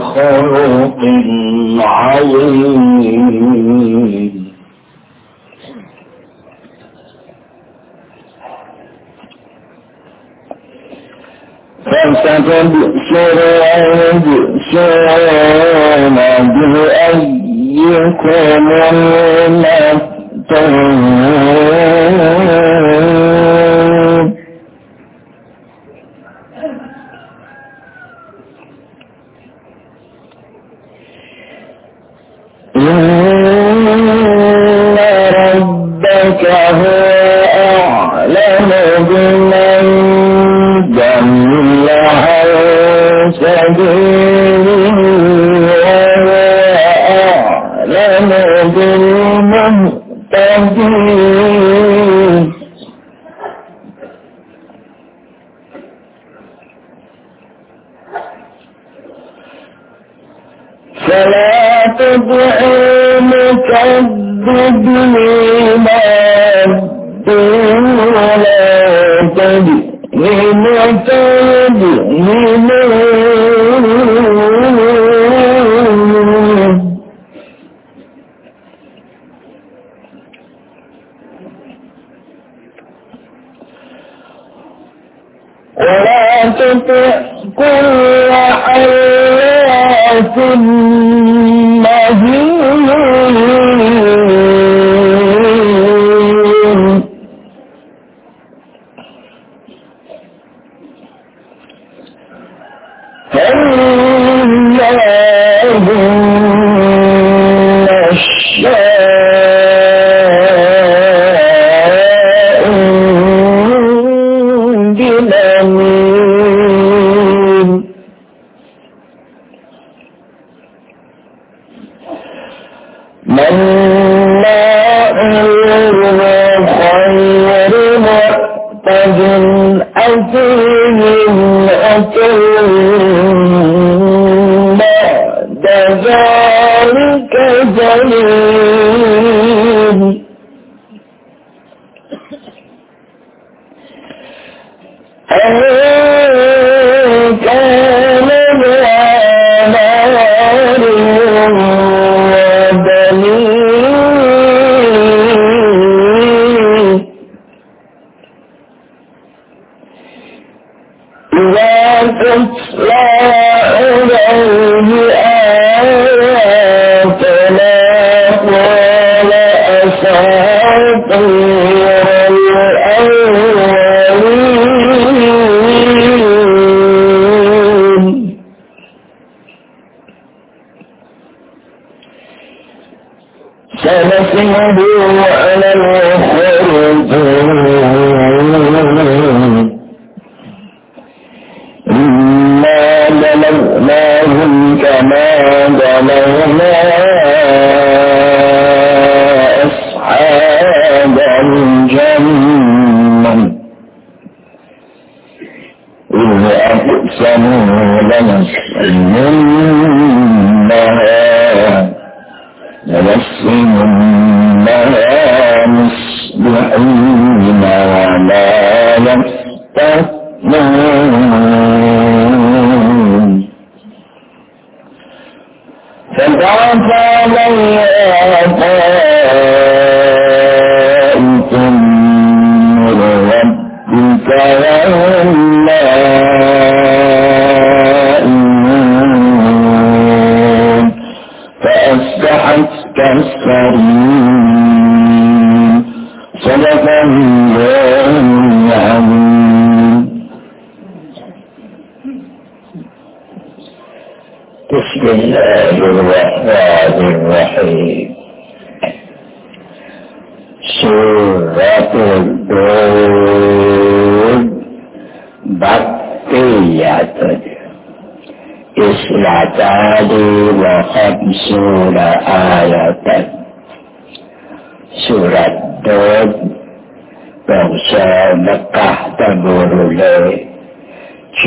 خلق عظيم. فستبصر ويبصرون بأيكم المفتون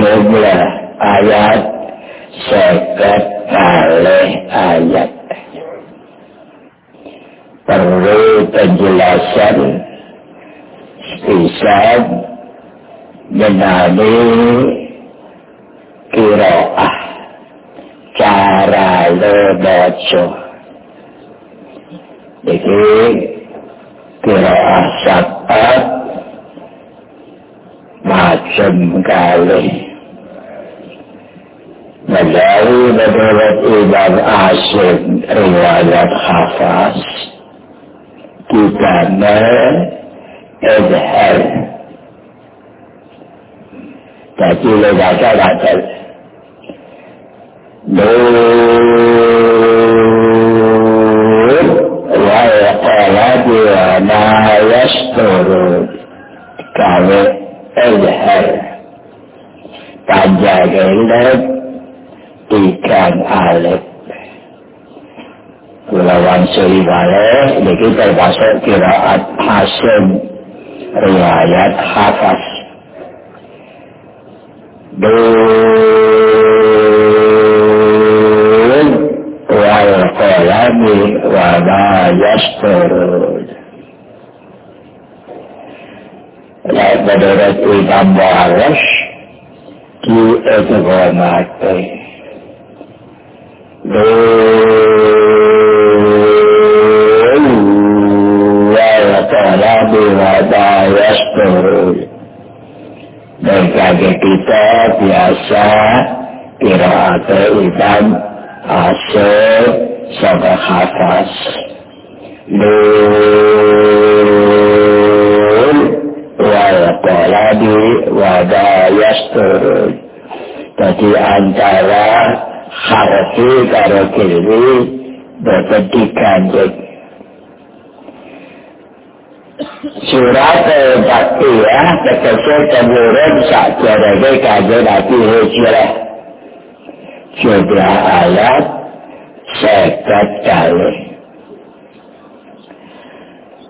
jumlah ayat seket kalih ayat. Perlu penjelasan spesial menani kiroah cara lebaco jadi kiroah sapat macam kalih melalui menurut Imam Asim riwayat Hafaz kita mengadhar jadi lembaga batal nur wa qalbi wa ma yasturun kalau ikan alif Kulawan Suri Bale ini termasuk kiraat Hasim riwayat Hafaz. Dun wal qalami wa ma yasturun Lain menurut Imam Mu'arash Bagi kita biasa kiraat iman asal sampai hafaz. Lul wal qaladi wa da yasturun. Jadi antara harfi karo kiri boten diganjek surat bakti ya tegese kemudian sak jarane kaje nabi hijrah jumlah ayat sekat kali.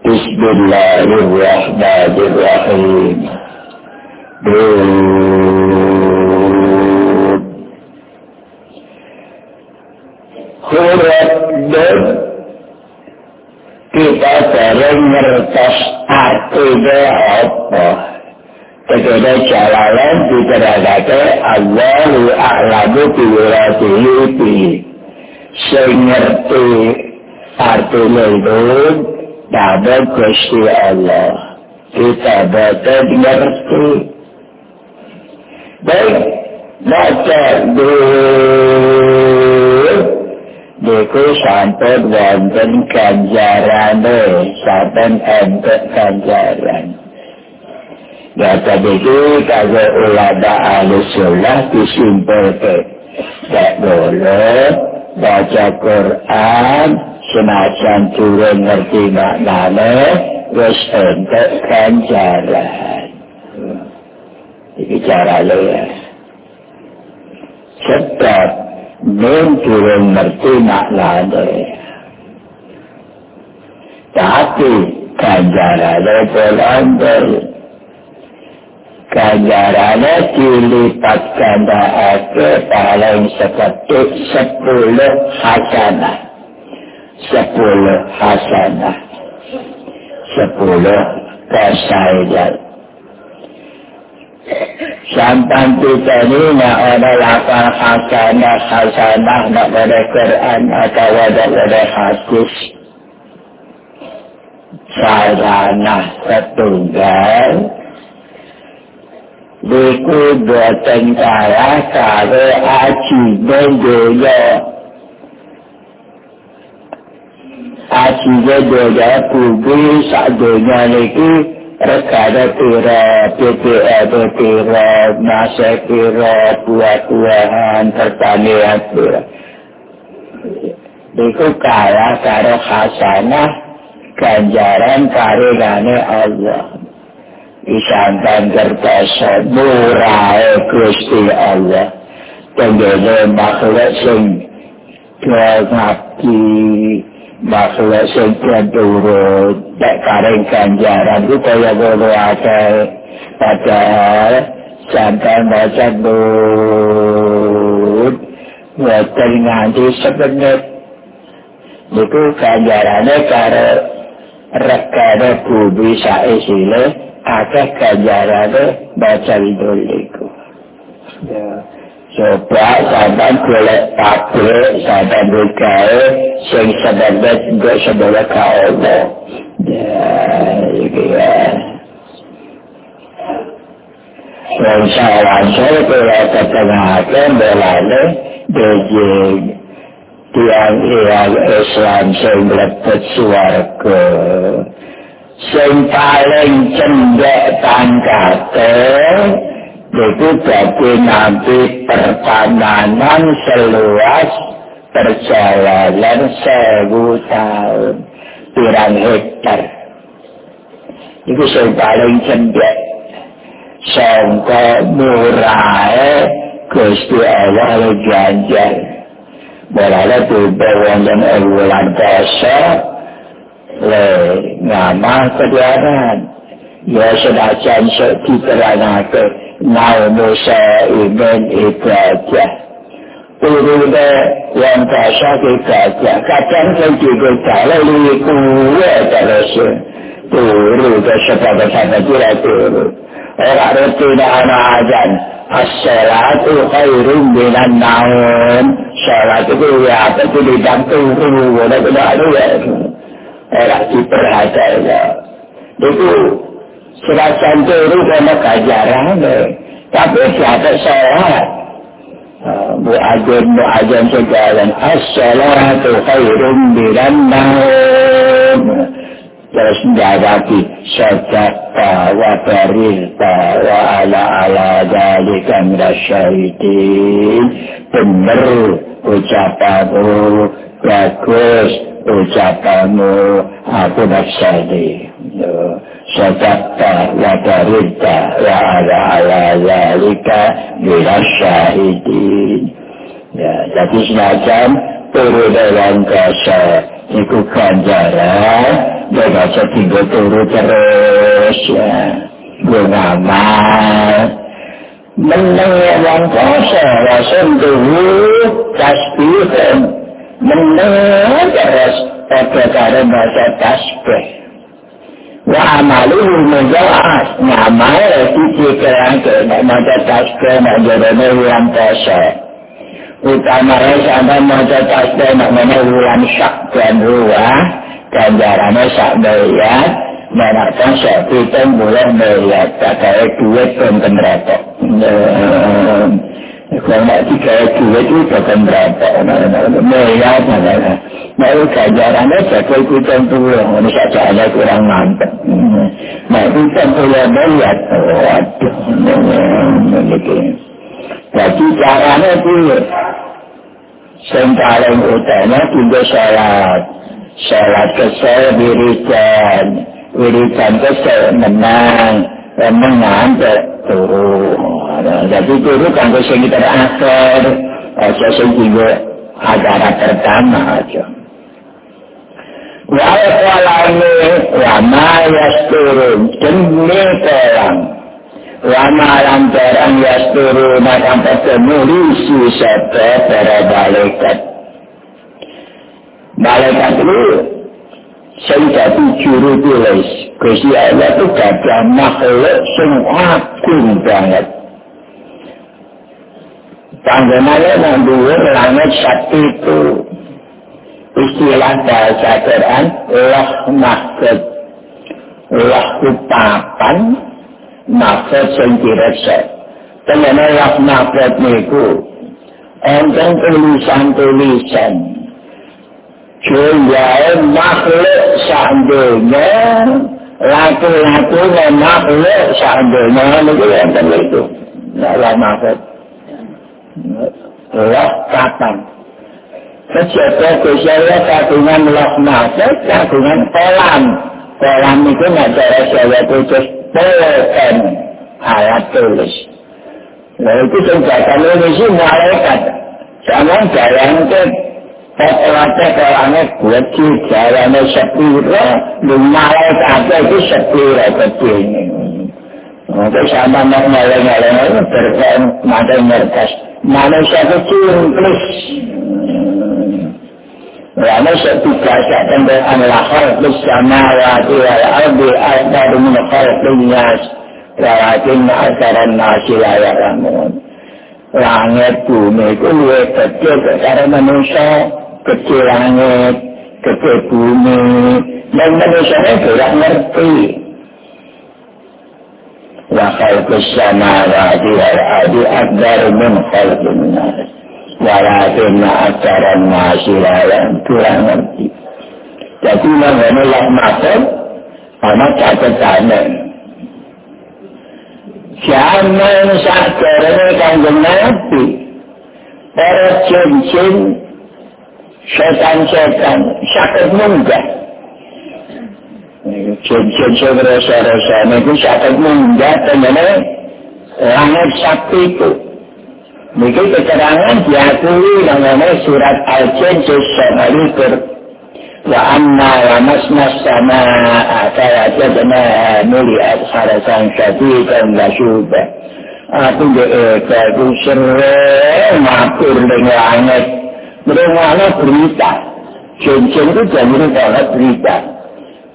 Bismillahirrahmanirrahim. Bismillahirrahmanirrahim huruf dan sering ngertos artinya apa? Ketika jalanan diteragake Allahu a'lamu biwiratihi bi. Sing ngerti artinya itu nama Gusti Allah. Kita betul ngerti. Baik baca dulu sampun wonten ganjarane, sampun enten ganjaran. Ya tadi itu kalau ulama ahli sunnah disimpulkan. Tak boleh baca Quran semacam turun ngerti maknanya wis enten ganjaran. Ini cara ya. Sebab nên turun ngerti maknanya. Tapi ganjarannya berambel. Ganjarannya dilipat ganda ke paling seperti sepuluh hasanah. Sepuluh hasanah. Sepuluh kesaidan. Sampan kita ini nak ada lapan hasanah, hasanah nak pada Quran atau ada pada hadis. Sarana setunggal. Diku dua tentara kare aci benjoyo. Aci benjoyo kubi sak dunia ini regane pira BPL pira nase pira buah-buahan pertanian pira Iku kaya karo hasanah ganjaran karirane Allah. Isantan kertasa murah Gusti Allah. Tenggene makhluk sing ngabdi makhluk sing turut nek kareng ganjaran ku kaya ngono akeh padahal sampai baca but wonten nganti sebenit niku ganjarane karo regane bumi saisile akeh ganjarane baca idul iku ya coba sampai golek pabrik sampai berkaya sing sebenarnya juga sebenarnya kau ya itu ya. Sawan saya kula ketengahaken belane deje tiang yang Islam sing mlebet swarga. Sing paling cendek tangkate itu jadi nanti pertananan seluas perjalanan sewu tahun. Pirang hektar. Itu yang paling cendek sangka murah Gusti Allah ganjar. Mulanya tiba wonten bulan puasa le ngamal kediaran ya senajan diterangake mau Musa iman ibadah Turunnya yang bahasa ibadah Kadang kan juga kalau ini kuwe terus? Turun ke sebab-sebab tidak turun Orang reti anak ajan As-salatu khairum binan naun Salat itu ya itu di damping turun Tidak ada ya Orang diperhatikan. Itu Serasa turu kena kajaran Tapi siapa sholat? Bu Ajen, Bu Ajen sejalan As-salatu khairum bilan naum. Terus menjawabki Sadaqta wa barirta Wa ala ala dalika mirasyaitin Benar ucapanmu Bagus ucapanmu Aku nak sedih sadaqta wa baridta wa ala ala zalika bila syahidin ya, jadi semacam turu dalam kasa. Iku ganjaran ya kasa tinggal turu terus ya. Gue ngamal. Menang yang kasa rasul turu tasbih. Menang terus pada cara bahasa tasbih wa amaluhu mudha'af ngamal iki kerang ke nek maca tasbih nek jarene wulan poso utamane sampe maca tasbih nek mene wulan syak dan ruah ganjarane sak miliar nek poso pitung bulan miliar tak kaya duit pun kalau nak tiga duit itu bukan berapa miliar Nah, ganjarannya jaga ikutan pulang. Ini saja ada kurang mantap. Nah, ikutan pulang melihat. Waduh. Jadi caranya. Yang paling utama juga sholat. Sholat kesel wiridan. Wiridan kesel menang. Menang turun. Jadi turun kan kesel kita akhir. Aja sing juga acara pertama aja. Wa qalane wa ma yasturun demi perang. Wa ma lam perang yasturun akan bertemu si sapa para malaikat. Malaikat itu sejati juru tulis. Kusi Allah itu gajah makhluk yang agung banget. Tanggungannya membuat langit sakti itu istilah bahasa Quran loh maksud loh upapan maksud yang direksa teman loh maksud niku enteng tulisan-tulisan jumlah makhluk seandainya laku-laku makhluk seandainya itu enteng itu loh maksud loh kapan Gusti Allah kagungan loh maksud kagungan kolam. Kolam itu nggak cara saya khusus pulpen alat tulis. Nah itu senjata Indonesia malaikat. Jangan bayangkan Pokoknya kolamnya buat si jalannya sepira, di malaikatnya itu sepira kecilnya. Maka sama nak ngaleng-ngaleng itu berkait mata ngertas. Manusia kecil, please. Lama setika syaitan dengan lahar bersama wati wal ardi akbar min khalqin nas walakin asaran nasi la yaramun langit bumi itu luwih kecil karo manusia kecil langit kecil bumi dan manusia itu tidak ngerti. Wa khalqus samawati wal ardi akbar min khalqin nas walakin aksaran nasi la kurang ngerti. Jadi mengenai makhluk ana catatane Jangan sadarnya kanjeng Nabi. Para Syaitan, syaitan. sakit munggah. Jujur sobre rasa-rasa ini pun sakit munggah dengan langit sakti itu. Ini keterangan diakui dengan surat Al-Jin Sosana Likur. Wa amma wa masna sama atara jadna muliat harasan syadidan la syubah. Aku juga ikut, aku sering mampir dengan langit. Berumahnya berita. Cincin itu jadi banget berita.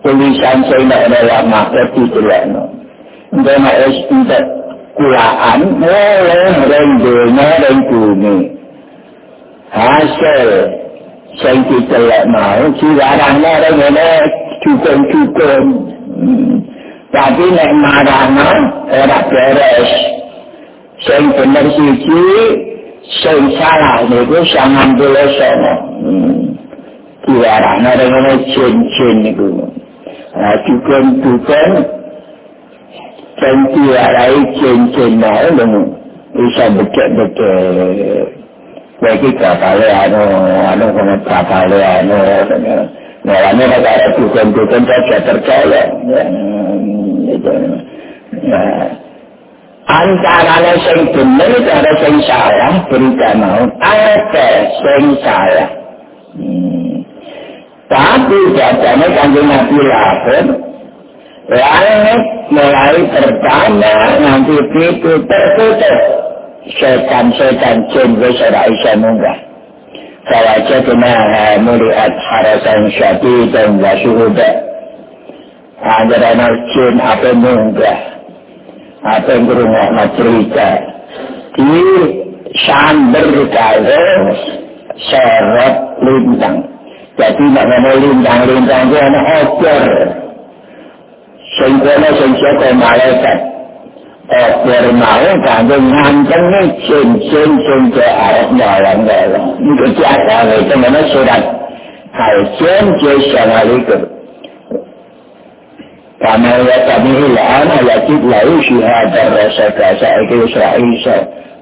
Tulisan saya adalah makhluk itu lah. Untuk untuk kulaan, mulai rendunya dan bumi. Hasil sing ditelek mau dilarangnya orang ini cukup-cukup tapi nek marahnya orang beres sing bener siji sing salah itu sangat boleh sama dilarangnya orang ini cin-cin itu nah cukup-cukup sing dilarai cin-cin mau bisa betul-betul Jadi kapalnya anu, anu kena kapalnya anu, Nolanya negara dukun-dukun saja percaya. Antara sing bener karo sing salah berita mau ada sing salah. Tapi jadinya kanjeng Nabi lahir, langit mulai pertama nanti itu tertutup. setan-setan jin wis ora iso munggah. Sawaja kena muliat harasan syati dan wasuhuda. Antara jin apa munggah. Apa yang berumah cerita. Di samber kaya seret lintang. Jadi ngomong lintang-lintang itu anak oper. Sehingga sehingga malaikat. Oper mau kanggo nganteng cincin cincin arep nyolong nyolong. Itu siapa itu mana surat Al-Jin Jaisan Alikur. Karena ya kami ilan ayatid lau syihadar rasa kasa itu Israel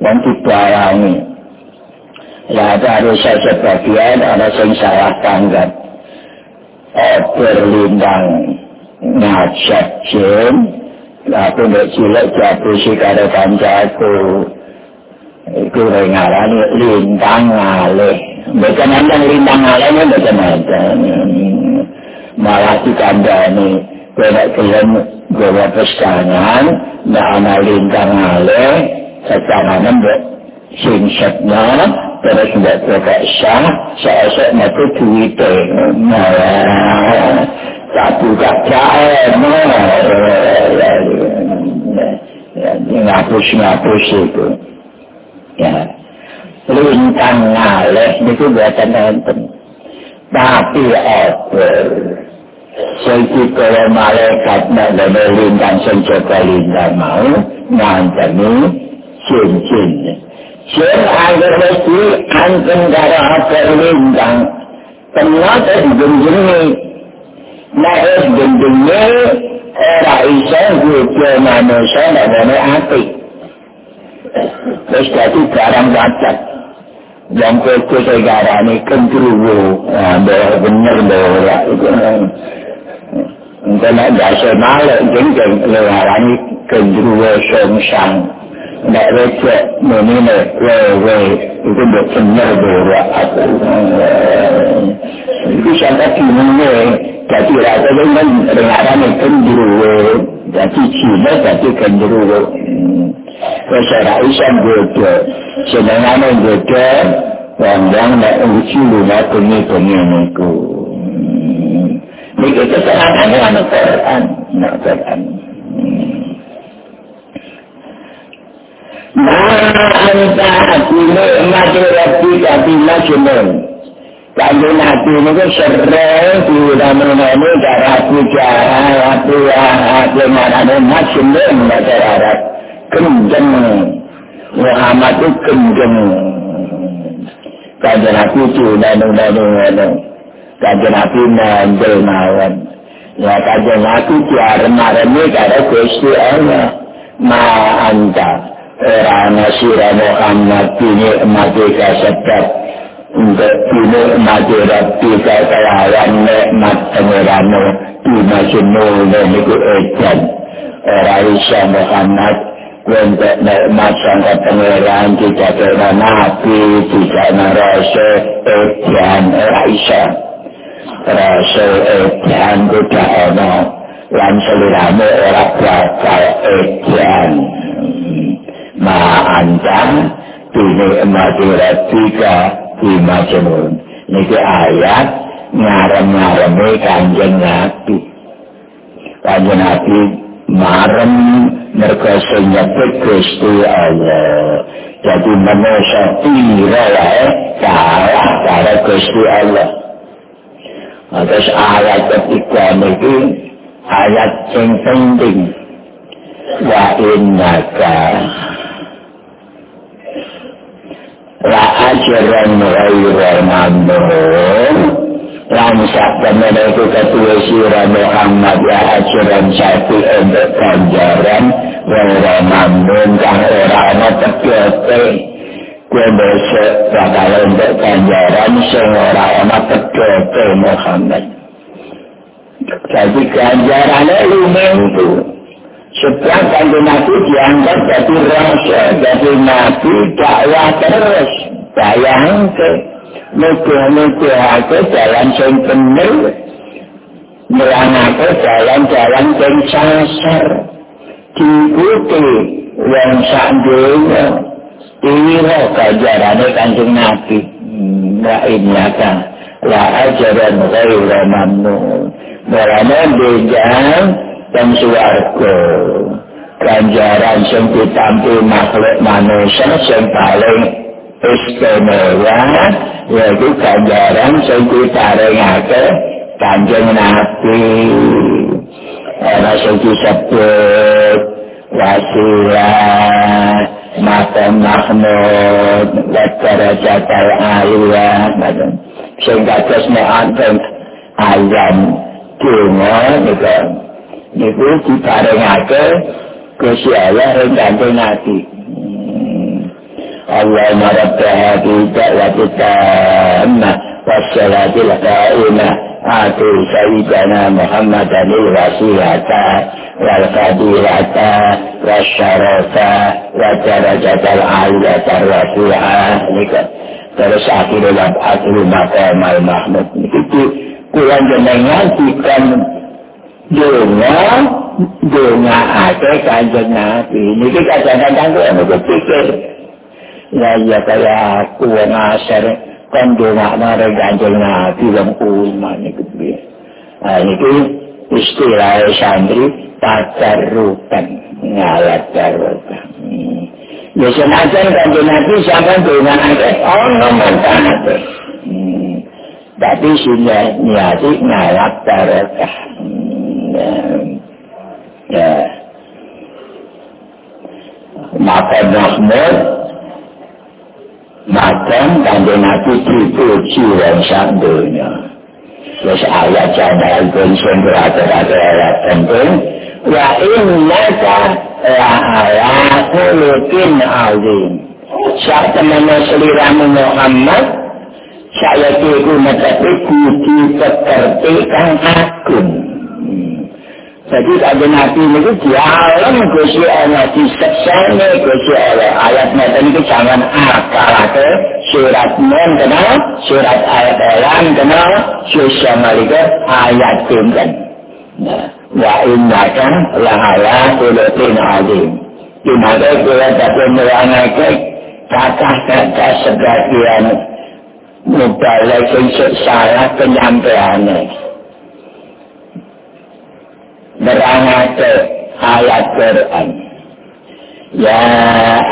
nanti bayangi. Ya ada rasa sebagian ada yang salah tanggap. Oper lindang ngajak jin aku nek cilik jatuh si karo kancaku iku ngarani lintang ngalih bukan nandang lintang ngalih ini nandang malah di kena kelem gawa pestangan na ana lintang ngalih secanganan buat singsatnya terus mbak buka sah seesok metu duwite. Malah tak buka jahe ngapus-ngapus itu. Ya lintang ngaleh itu buatan enten. Tapi apa Jadi kalau malaikat nak ada lintang senjata lintang mau nganteni cincin. Cincin agar mesti anten darah apa lintang. Ternyata dibenjeni. Nah, dibenjeni ora iso nggo manusa namane ati. Wis dadi barang wacat. Yang koko segarane kentruwo, nah, bener ora iku. Engko nek dasa malek jeng-jeng lewarani kentruwo songsang. Nek rece menine wewe itu mbok bener ora aku. Iku sampe kimene jadi rasa dengan rengaran itu gendruwo jadi cina jadi gendruwo Kesara isan bodo Senengan yang bodo Wandang nak uji luna bengi-bengi niku kita senangannya anak Quran Anak Quran Nah, anta bini mati rabbi kabi majnun. Kanjeng Nabi ini sering diulang-ulangi cara bicara, hati hati mana majnun masyarakat. Kenceng. Muhammad itu kenceng. Kanjeng Nabi diulang-ulangi. Kanjeng Nabi mandel mawon. Ya kanjeng Nabi diarem-aremi karo Gusti Allah. Ma anta. Rana sira Muhammad ini mati kasebab untuk ini mati rabbi kekalawan nikmat pengiramu di majnul dan itu ejan Ora isa Muhammad untuk nikmat sangka pengiran tidak kena nabi tidak narasa ejan Ora rasa ejan tidak ada lan seliramu ora bakal ejan ma'antan bini emati rabbika bima jenun niki ayat ngarem-ngaremi kanjeng nabi kanjeng nabi marem mereka senyapit Gusti Allah jadi manusia tira ya kalah karo Gusti Allah Terus ayat ketiga ini ayat yang penting. Wa innaka. La ajran ghairu mamnun. Lan sakmene iku ketua sira Muhammad ya ajran satu untuk ganjaran ghairu mamnun kang ora ana tegese kuwi bakal untuk ganjaran sing ora ana tegese Muhammad jadi ganjarannya lumayan itu Sebab kanjeng Nabi dianggap jadi rasul, jadi Nabi dakwah terus. Bayangke, muka-muka aku jalan yang benar, melang aku jalan-jalan yang sasar. Diikuti yang ini loh kajarannya kanjeng Nabi. Wa inna ka, la ajaran ghairu mamnu. Merana bejang, dan suarga ganjaran sing ditampi makhluk manusia sing paling istimewa yaitu ganjaran sing ditaringake kanjeng nabi ana sing disebut wasilah mata mahmud wakara jatal aliyah sing kados nek ayam dungo nika niku diparengake Gusti Allah ing kanthi nati. Allah marabba hadi da'wati tamma wassalati lakauna atu sayyidana Muhammadan wasilata wa darajatal aliyata wasi'ah nika terus akhirnya akhirnya maqam al-mahmud itu kurang jenengan bukan Dunga, dunga ake kanjeng Nabi. Ini kadang-kadang gue mau pikir. Ya iya kaya aku yang asar. Kan dunga nare kanjeng Nabi yang ulma ini. Nah ini istilah santri tatarukan. Ngalat tarukan. Ya senajan kanjeng Nabi sampai dunga ake. Oh nomor tanah. Tapi sudah niati ngalat tarukan. ya maka Mahmud maka kandil nabi dipuji dan sabdunya terus ayat jana itu yang berada-ada ayat penting. Wa innaka la ala khuluqin azim. Saat teman seliramu Muhammad saya tiru mencapai budi pekerti kang agung Jadi kata Nabi ini jalan Gusti Allah di seksene Gusti Allah. Ayat Nabi ini jangan akal ke surat non kenal, surat ayat elang kenal, susah malika ayat tinggal. Nah, wa inna kan lahala kulutin adim. Di mana kita dapat melangakai kata-kata sebagian mubalik yang salah penyampaiannya. nerangake ayat Quran. Ya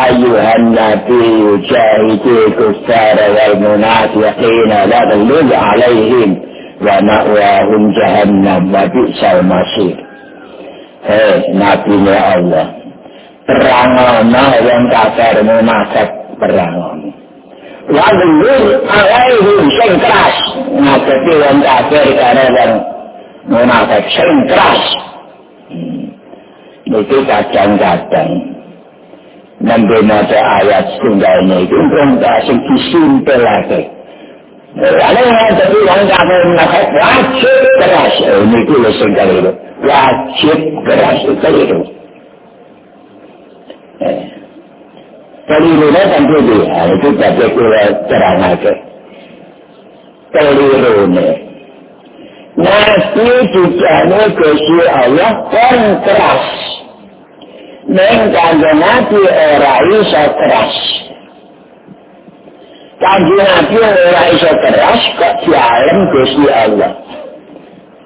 ayuhan nabi ujahidi kustara wal munafiqina laghlul alaihim wa na'wahum jahannam wa bi'sal masyid. Hei nabi ya Allah. Perangana yang kafir munafiq perangana. Laghlul alaihim sengkeras. Nabi yang kafir karena yang munafiq sengkeras. Itu kadang-kadang Nanti maca ayat setunggalnya itu pun kasih disimpel lagi. Lalu yang tapi yang kamu menafik wajib keras. Ini itu lesung keliru. Wajib keras itu keliru. Kelirunya tentu dia. Itu tadi kita terang aja. Kelirunya. Nabi juga negosiasi Allah kan keras. Neng kanjo nabi ora iso keras. Kanjo nabi ora iso keras kok dialem Gusti Allah.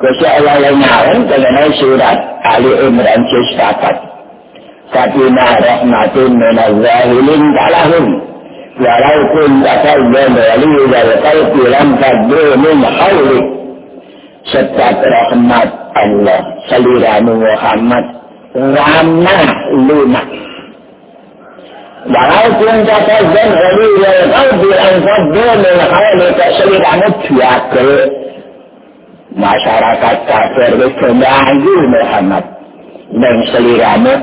Gusti Allah yang nyalem dengan surat Ali Imran Juz 4. Fatina rahmatun minal-zahilin kalahum. Walaupun takal dan wali wal qalbi lam tadru min khawli. Setiap rahmat Allah saliramu Muhammad ramah lunak. Walaupun kata zan hari yang kau bilang fadil menghali keseliramu biakel. Masyarakat kafir itu mengganggu Muhammad. Dan seliramu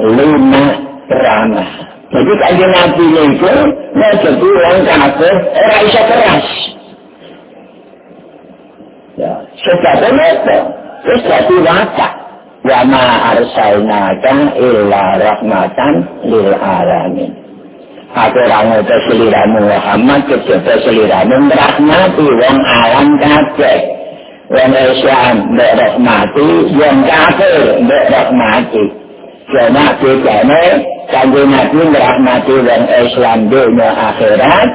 lunak ramah. Jadi kajian Nabi itu mau jadi orang kafir, orang bisa keras. Ya, sebabnya itu. Terus jadi watak. wa ma arsalnaka illa rahmatan lil alamin Aku orang itu seliramu Muhammad, kejaba seliramu merahmati wong alam kabeh. Wong Islam merahmati, wong kafir merahmati. Cuma bedanya, kanji Nabi merahmati wong Islam dunia akhirat,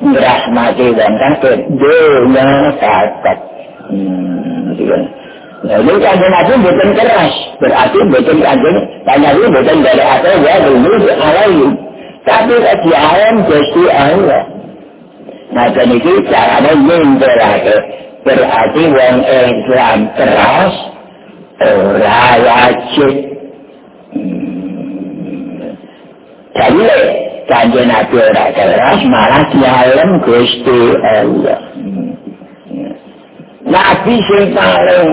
merahmati wong kafir dunia kakak. Hmm, Jadi kanjeng Nabi bukan keras, berarti bukan kanjeng Nabi bukan dari atas ya dulu alaihi. Tapi di alam Gusti Allah. Nah, dan itu caranya nyindir lagi. Berarti orang Islam keras, orang wajib. Jadi, kanjeng Nabi orang keras, malah di alam Gusti Allah. Nabi sing paling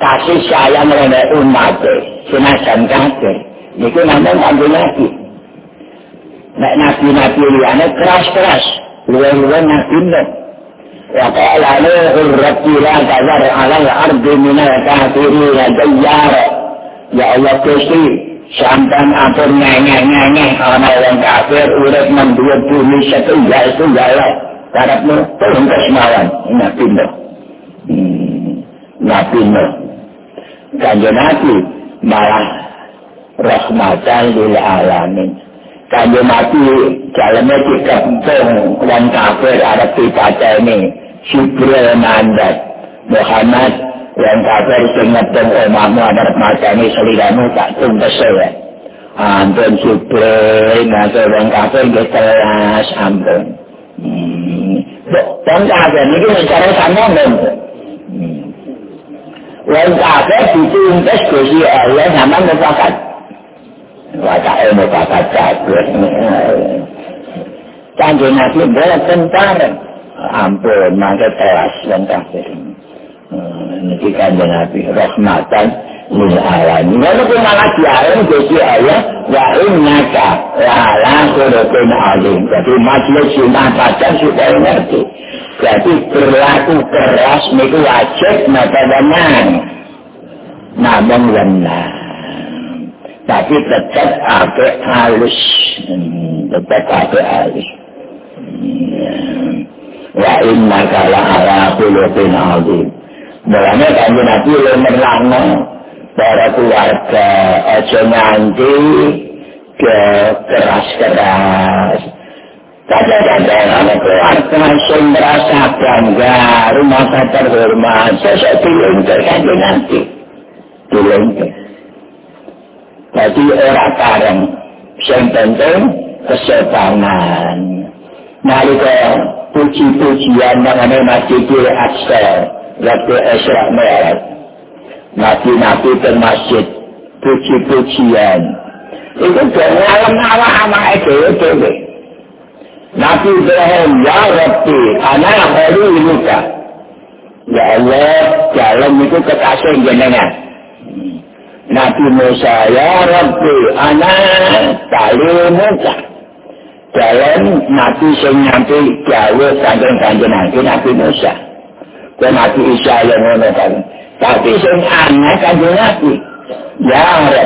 kasih sayang oleh umat senajan kafir itu namanya nabi nabi. Nek nabi nabi liane keras keras luar luar nabi nabi Ya ta'ala nuhul rabbila tazar alal ardi minal kafiri ya Allah kusti Sampai atur nyanyi-nyanyi Karena orang kafir urut membuat bumi Karena turun ke semawan Nabi Nabi Nabi kanjo nabi malah rahmatan lil alamin. Kanjo nabi jalannya di kampung dan kafir ada dibaca ini. Jibril mandat Muhammad yang kafir sengatkan umatmu ada mata ini seliramu tak tuntas ya. Ampun Jibril nanti orang kafir di kelas ampun. Hmm. dan kafir ini cara sama kabeh dituntes Gusti Allah sampean mufakat. Wacake mufakat kabeh. Kanjeng Nabi boten bareng. Ampun, mangke tewas wong kafir. Niki kanjeng Nabi rahmatan Lalu pun malah diarim Gusti Allah wa innaka la ala khuluqin alim. Jadi majelis sunnah pacar supaya ngerti. Jadi berlaku keras itu wajib mata benar. Namun benar. Tapi tetap ada halus. Tetap ada halus. Wa inna kala ala kulupin azim. Mulanya kami nanti lemerlana para keluarga aja nanti ke keras-keras. Kadang-kadang anak keluarga sing merasa bangga, rumah saya terhormat, saya dilengkar kanji nanti. Dilengkar. Jadi orang bareng. Yang penting kesopanan. Nalika puji-pujian mengenai masjid Aqsa waktu Isra Mi'raj. Nabi-nabi ke masjid puji-pujian. Itu dengan alam sama itu Nabi Ibrahim, Ya Rabbi, anak hari muka. Ya Allah, jalan itu kekasih jenengan. Nabi Musa, Ya Rabbi, anak tali muka. Jalan Nabi sing nyampe jauh kanjeng kanjeng Nabi Musa. Dan Nabi Isa yang ngono Tapi sing anak kanjeng Nabi. Ya Rabbi,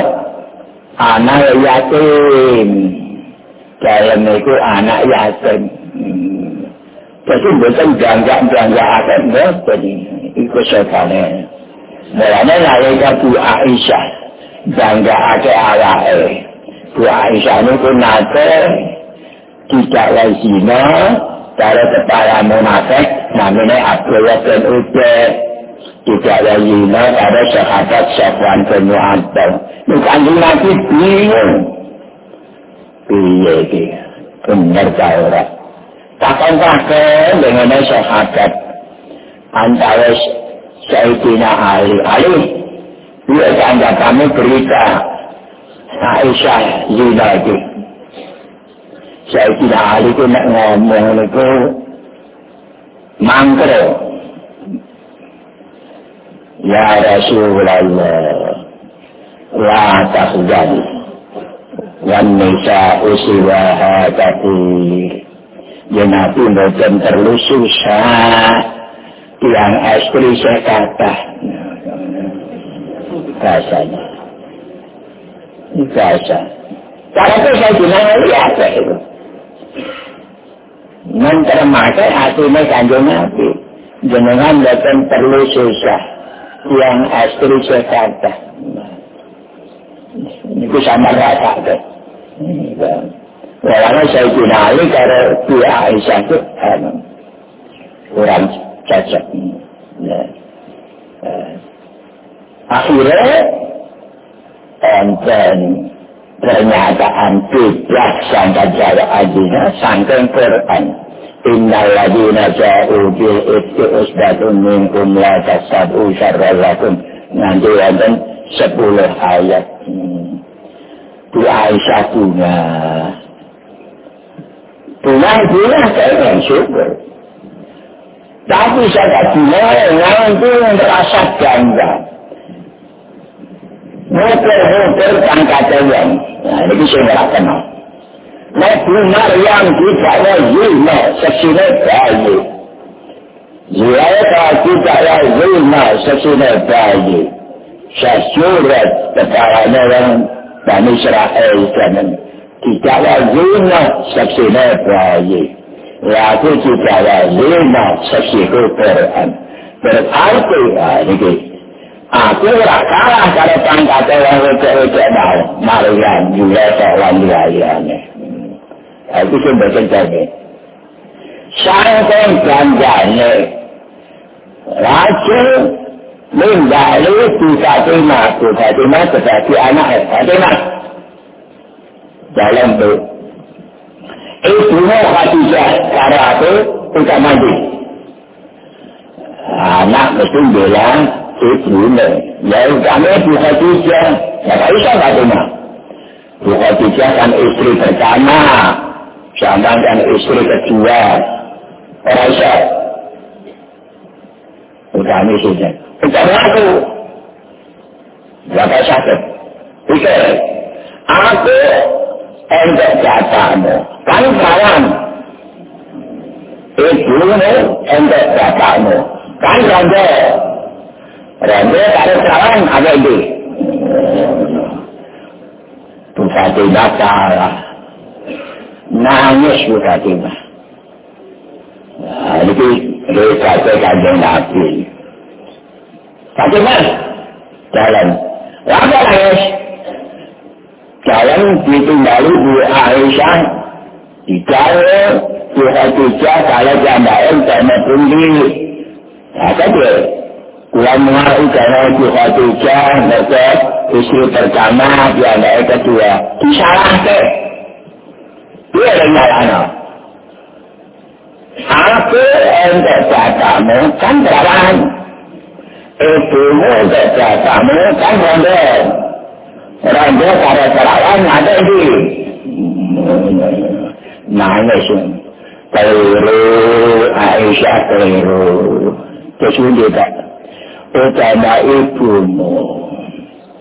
anak yatim. dalam itu anak yatim. Jadi bukan jangka-jangka akan jadi itu sekarang. Mulanya nalika Bu Aisyah jangka ada awal. Bu Aisyah ini pun nate tidak lazina dari kepala munafik namanya Abdullah bin Ubay tidak lazina dari sahabat bin Mu'abbal. Bukan nanti bingung. Piye iki bener ta ora. Takon takon dengan sahabat antara Sayyidina Ali. Ali dia tanda kami berita. Aisyah Zina itu. Sayyidina Ali itu nak ngomong itu mangkro Ya Rasulullah La tahzani wan nisa usiwaha kathir ya nabi mboten perlu susah. Tiang istri saya kata. Rasanya. Rasa cara itu saya bilang lihat itu. Mentermakai hatinya kanjeng nabi. Jenengan mboten perlu susah tiang istri saya kata itu sama rata deh. Walaupun saya kenali kalau dia Aisyah itu kurang cocok. Akhirnya enten pernyataan bebas sangka jawa adina sangka Quran. Innal ladina ja'u bil ibti usbatun minkum la tasabu syarrallakum. Nanti enten sepuluh ayat. Bu Aisyah bunga. Bunga bunga saya syukur. Tapi saya bunga yang itu merasa bangga. Muter-muter pangkat yang. Nah, ini saya nggak kenal. Nabi Maryam kita wajibnya sesine bayi. Ziyata kita wajibnya sesine bayi. Sesurat kepada orang Bani Israel zaman tidak wajibnya saksi nabi Lalu tidak wajibnya saksi Quran. Berarti ini Aku ora kalah karo pangkat orang wajah-wajah mau. Itu sih betul jadi. Sangkong ganjanya. Rasul Mendali di Fatimah, di Fatimah sebagai anak Fatimah. Dalam itu. Ibunya Khadijah, cara itu tidak mandi. Anak mesti bilang, ibunya. Ya, kami Ibu Khadijah. Ya, tak bisa Fatimah. Ibu Khadijah kan istri pertama. Sama kan istri kedua. Siap. Udah ini sudah. Bukan aku. Berapa sakit? Pikir. Aku enggak jatamu. Kan kawan. Ibumu enggak jatamu. Kan rondo. Rondo karo kawan ada ini. Bupati Nangis Bupati Bacara. Nah, ini kita kanjeng Nabi. Bagaimana? Jalan. Lama nangis. Jalan ditinggali Bu Aisyah. Di jalan. Bu Khadijah kalau jambain sama pundi. Nah, tadi. Lama karena itu Khadijah, maka istri pertama, dia ada kedua. Disalah ke? Dia ada nyalana. Aku untuk bapakmu kan berawan. Ibumu untuk bapakmu kan rombong. Rombong pada berawan ada di. Nangis. Keliru, Aisyah keliru. Terus dia tak utama ibumu.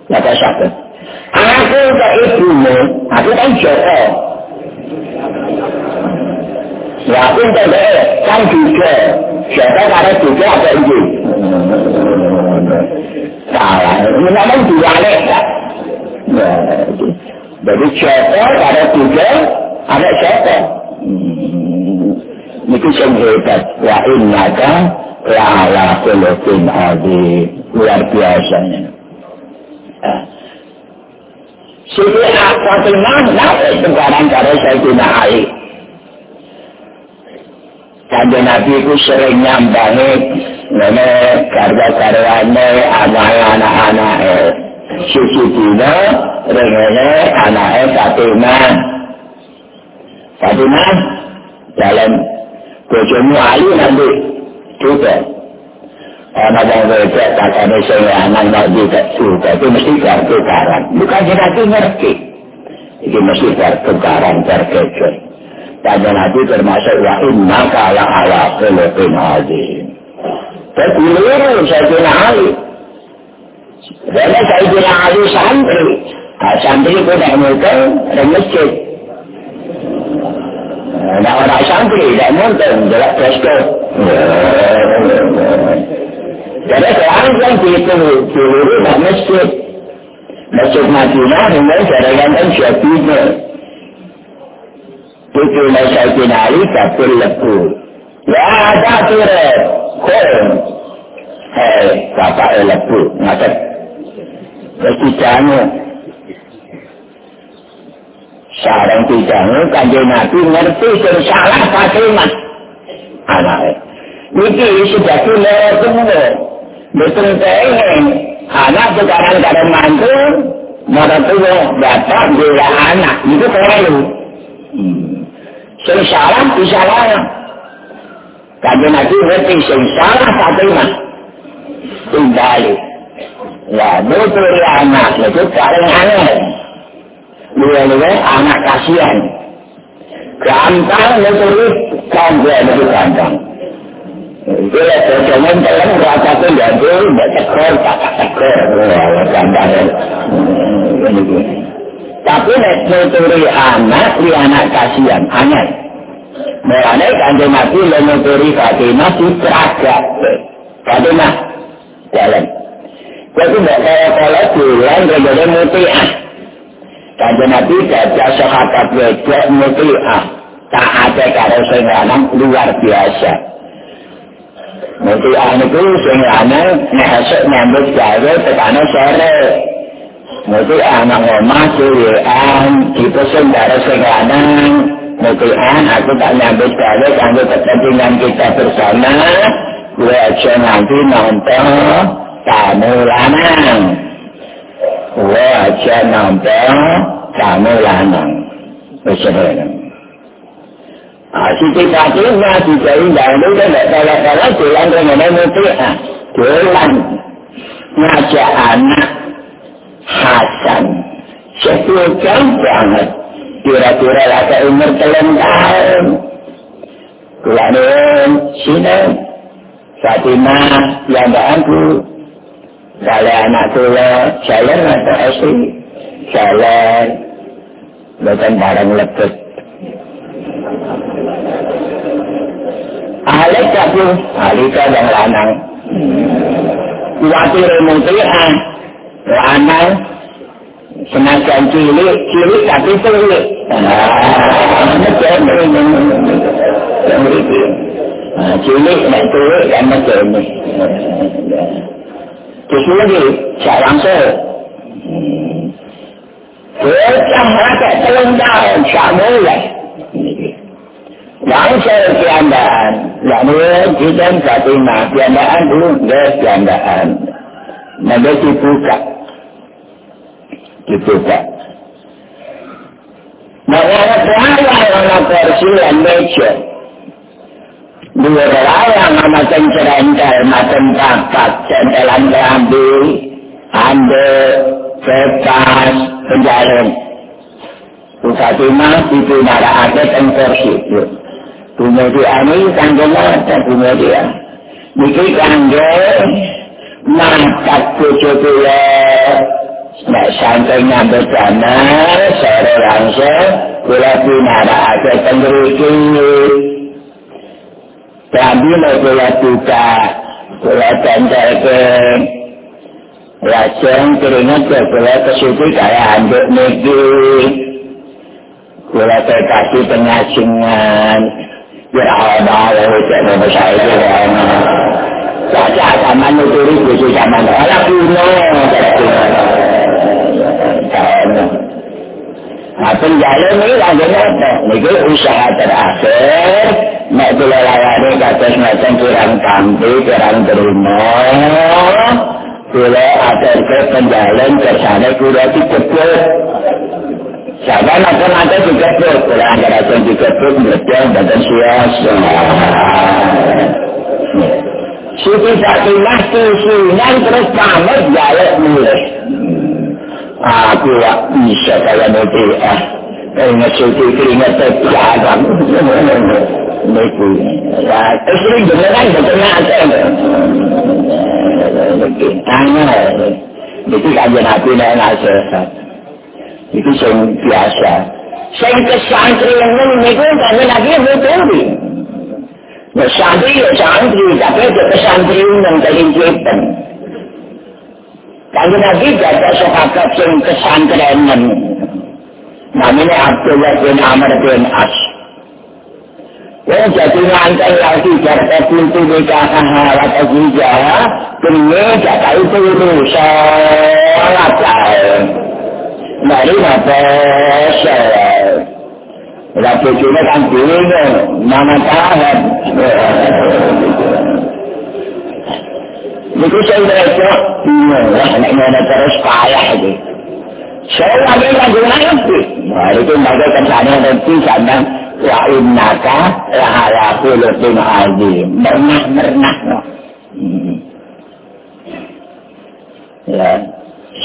Kata sakit. Aku ke ibumu, aku kan joko. Ya aku ke dia, kan juga. Siapa kata juga apa itu? Salah, ini memang diwalik tak? Ya, jadi siapa kata juga, ada siapa? Itu yang hebat. Wa inna kan la'ala khuluqin adi luar biasanya nah. Siti Fatimah naik sekarang karo Sayyidina Ali Kanjeng Nabi itu sering nyambangi Nene karya-karyanya anak-anak Sisi Dina Rengene anaknya Fatimah Fatimah Dalam Bojomu Ali nanti juga. Karena yang beda katanya saya anak nak juga juga itu mesti bertukaran. Bukan nanti ngerti. Ini mesti bertukaran berkejar. Tanya nanti termasuk wa inna kala ala khulufin azim. Terkeliru saya kira Ali. Karena saya kira Ali santri. Nah, santri itu tak mungkin ada masjid. Nah, orang santri tak mungkin jelas presto. Jadi sekarang kan itu dulu nak masjid. Masjid Madinah memang jaringan kan jadinya. Itu Masyarakat Ali kapil lepu. Ya ada kira. Kau. Hei, bapak lepu. Ngatak. Mesti jangan. Sarang tidaknya kanjeng Nabi ngerti salah Fatimah. Anaknya. Ini sudah kira semua. Betul pengen. Anak sekarang ada mantu. Mata tua dapat dia anak. Itu perlu. Hmm. Sesalah disalah. Kajian nanti ngerti sesalah Fatimah. Kembali. Ya, betul anak. Itu paling aneh. Dua-dua anak kasihan. Gampang, betul. Gampang, betul gampang. Tapi nek nuturi anak, di anak kasihan, aneh. Mulanya kanjeng Nabi le nuturi Fatimah di teragat. Fatimah, jalan. Jadi tidak kaya-kaya bulan, kemudian mutiah. Kanjeng Nabi gajah sahabat wajah mutiah. Tak ada karo sing luar biasa. Nanti ahli itu sing lanang ngasuk nyambut gawe tekane sore. Nanti anak ngomah suwian dipesen dari sing lanang. Nanti an aku tak nyambut gawe kanggo kepentingan kita bersama. Gue aja nanti nonton kamu lanang. Gue aja nonton kamu lanang. Bersama. Siti Fatimah juga indah itu kan tidak salah-salah jalan ke mana mutu jalan ngajak anak Hasan. Sepujan banget kira-kira laka umur telung tahun kulanin sini Fatimah yang aku kalau anak tua jalan atau asli jalan bukan barang lebet Alik tapi Alika yang lanang. Waktu remontian lanang semacam cilik, cilik tapi cilik. Macam ini. Cilik dan cilik dan macam ini. Terus lagi, saya langsung. Macam rakyat telung tahun, saya mulai. Langsung keandaan, Ya ini kita Fatimah Piandaan dulu piandaan. Nah dia dibuka. Dibuka. Ada pelayan Nama kursi dan meja? Dua pelayan Nama cencerendel Macam papat Centelan kerambi Ande Kepas Penjalan Fatimah Itu nara ada Kursi Itu Kemudian ini kandung mata kemudian. Niki kandung mata kucu kula. Nek sampai nyampe sana, sore langsung, kula pinara aja tengeriki. Tapi mau kula buka, kula tender ke Lajeng keringat ke kula kesuti kaya anduk niki. Kula kasih pengasingan. Ya Allah, ya Allah, ya saya itu Saja zaman itu itu zaman ala kuno. Nah, penjala ini lagi apa? Ini usaha terakhir. Nek bila layani kata semacam kurang kampi, kurang terima. Ada ke penjalan ke sana, kurang dikeput. Jangan macam-macam juga pun. Kalau anda juga pun, mereka badan suasa. Suci satu mati sinan terus pamit jalan mulai. Aku tak bisa kalau nanti ah. Ingat suci keringat terjaga. Niku. Ya, sering beneran betul nanti. Tanya. Itu kajian hati nak nasihat. Itu sing biasa. Sing kesantri yang ini itu kami lagi betul. Nah, santri ya santri, tapi itu kesantri yang terlibat. Kami lagi jaga sahabat yang kesantren namanya Abdullah bin Amr bin As. Yang jadi lantai lagi jaga pintu nikah halat azijah, kemudian jaga itu itu sholat lah. Mari napa saya. Rapi cuma kan bingung, mana tahan. Itu saya berasa, bingung, wah nak mana terus payah itu. Saya lagi lagi nanti. Mari itu mereka kesana nanti sana. Wa innaka lahala khuluqin azim. Mernah-mernah. Ya.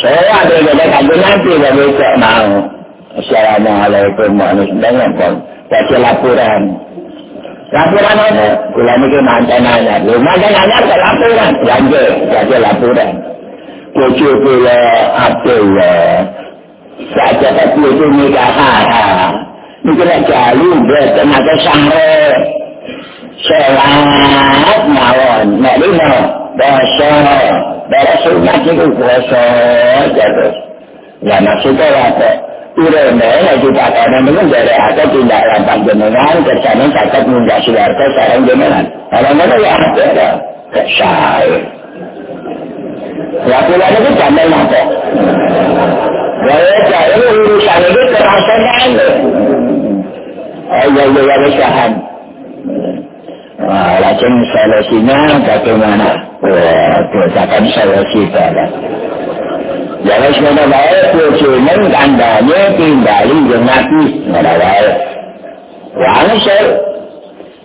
Saya ada kata kata nanti dah besok mau. Assalamualaikum warahmatullahi wabarakatuh. Baca laporan. Laporan apa? Kula ni ke mantan anak. Lu mantan anak ke laporan. Janji, baca laporan. Kucu pula apa ya. Saja tapi itu nikah. Ini kena jalu dia tenaga sahre. Selamat mawon. Nak lima. Basah. Bapak sunat itu kuasa jatuh. Ya maksudnya apa? Urene lagi pakaian ini dari ada tidak lampak jenengan, kesannya cacat minta suarga sarang jenengan. Kalau mana ya ada, kesai. Lakukan itu jamai apa? Gaya saya urusan itu terasa nanya. Oh iya iya usahan. Wah, langsung solusinya bagaimana? Saya kita lah. Jadi semuanya baik, tujuan tandanya tinggali yang nabi. Mana baik. Langsung.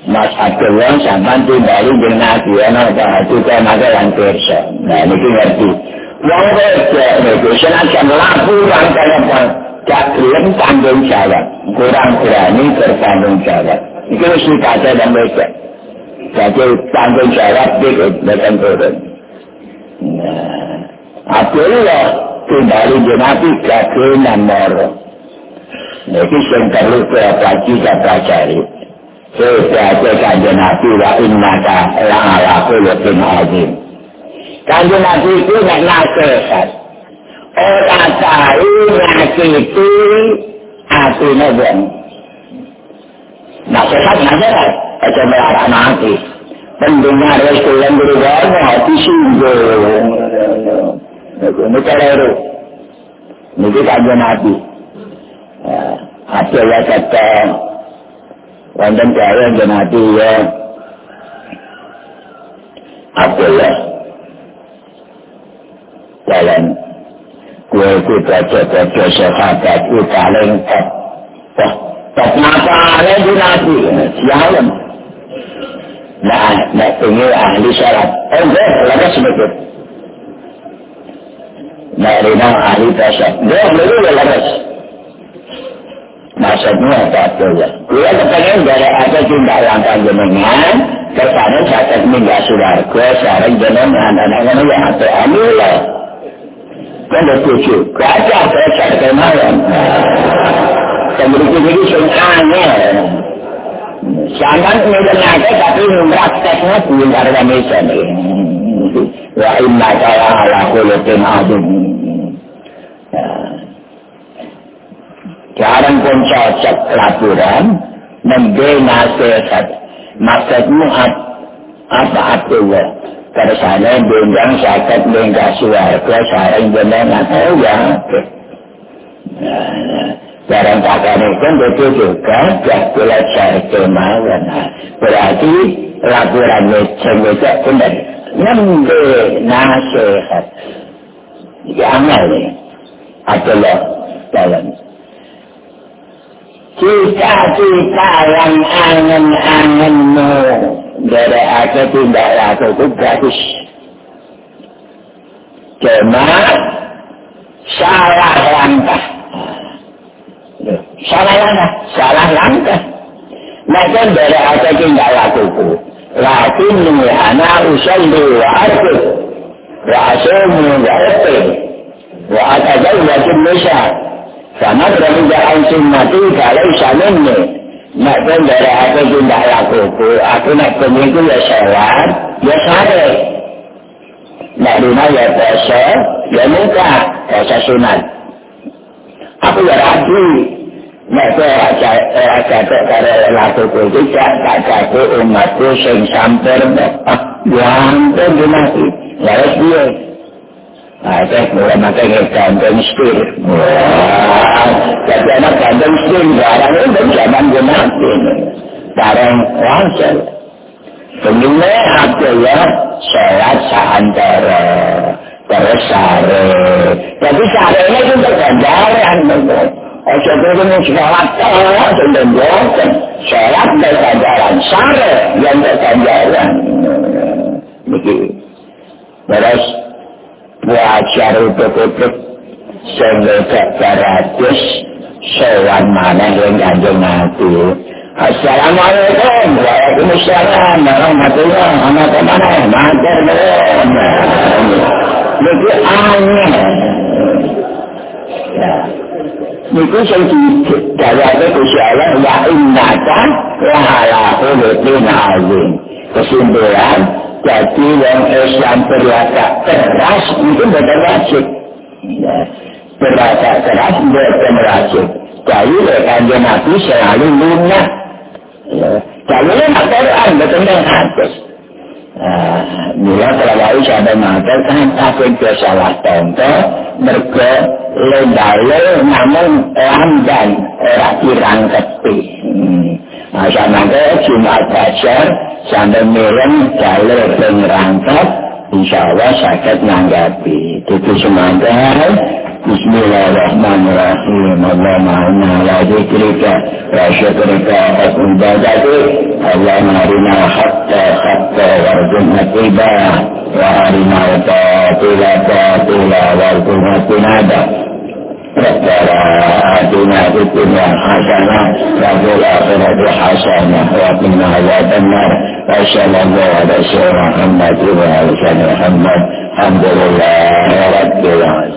Mas Abdullah sama tinggali yang nabi. Anak tak juga maka yang kerja. Nah, ini ngerti. Wong kerja, itu senang laporan kayak apa. Tak belum tanggung jawab. Kurang berani bertanggung jawab. Itu mesti kata dan Jadi tanggung jawab itu datang turun. Abdullah kembali di Nabi kaki nomor. Jadi yang perlu kita pelajari kita pelajari. Sesuatu kanjeng Nabi wa innaka la'ala khuluqin azim. Kanjeng Nabi itu nak nasihat. Orang tahu nyakiti hati nabung. Nasihat nasihat. Melarang nanti. Pendengar Rasul yang berubah, hati sungguh. Ini keliru. Ini kaji Nabi. Ada ya kata, wonten kaya yang Nabi ya, Abdullah dalam kue itu baca-baca sahabat itu paling top top top napa lagi nabi sialan nah nak tinggal ahli syarat. Oh enggak lagi sedikit nak rina ahli tasyak dia belum lagi maksudnya apa Abdullah kue kepengen dari ada tindak langkah jenengan kepada sakit minggah suarga sekarang jenengan anak-anak yang ada amilah kan ada tujuh. Gajah gajah kemarin dan berikut ini sungkanya Jangan mengenai tapi prakteknya belum ada Indonesia nih. Wa inna kaya ala kulutin adum. Jarang pun cocok laporan membina sehat. Maksudmu apa Abdullah? Kersane benggang sakit benggang suarga sarang jenengan oh ya. Barang kakak itu betul juga gak boleh cari kemauan. Berarti laporan mesin itu benar. Nembe nasihat. Jangan nih. Abdullah dalam cita-cita yang angen-angenmu dari aku tidak laku itu gratis. Cuma salah langkah. Salah langkah, salah langkah. Maka dari aku tidak laku itu. Lakin ini anak usalli wa arkut. Wa asumu wa ukti. Wa atazawwajin nisa. Sama berarti jangan sunnati kalau saminnya. Nak pun dari aku tidak lakuku, aku nak pemiku ya sholat, ya sare. Nak rumah ya puasa, ya muka, puasa sunat. Aku ya ragu. Raja, raja tak kare lakuku itu, tak jatuh umatku sing samper, ah, yang dimati. Lalu dia, ada mulai makanya gandeng setir. Wah, jadi anak gandeng setir, barang itu dari zaman mati. Barang wajar. Pengennya apa ya, sholat seantara. Terus sare. Tapi sare ini itu bergandaran. Ojo itu ini sholat sholat, dan bosan. Sholat bergandaran. Sare yang bergandaran. Begitu. Terus, wajar utuk-utuk sehingga tak beratus sewan mana yang ganjeng nanti Assalamualaikum Waalaikumsalam Warahmatullah Anak kemana Mater belum Itu aneh Itu sedikit Dari itu kusyalah Wa innaka Wahala Hulutin azim Kesimpulan jadi yang Islam berlagak keras itu bukan wajib. Berlagak keras bukan wajib. Jadi kanjeng Nabi selalu lunak. Jadi lunak Quran betul yang hadis. Mula terlalu sampai mengatakan aku itu salah contoh mereka lembale namun lamban orang kirang keti. Masa nanti Jumat Fajar sampai miring jalur pengerangkap insya Allah sakit nanggapi itu semangat بسم الله الرحمن الرحيم اللهم اعنا على ذكرك وشكرك وحسن عبادتك اللهم ارنا حتى حتى وارزقنا اتباعه وارنا الباطل باطلا وارزقنا اجتنابه ربنا آتنا في الدنيا حسنة وفي الآخرة حسنة وقنا عذاب النار وصلى الله على سيدنا محمد وعلى سيدنا محمد الحمد لله رب العالمين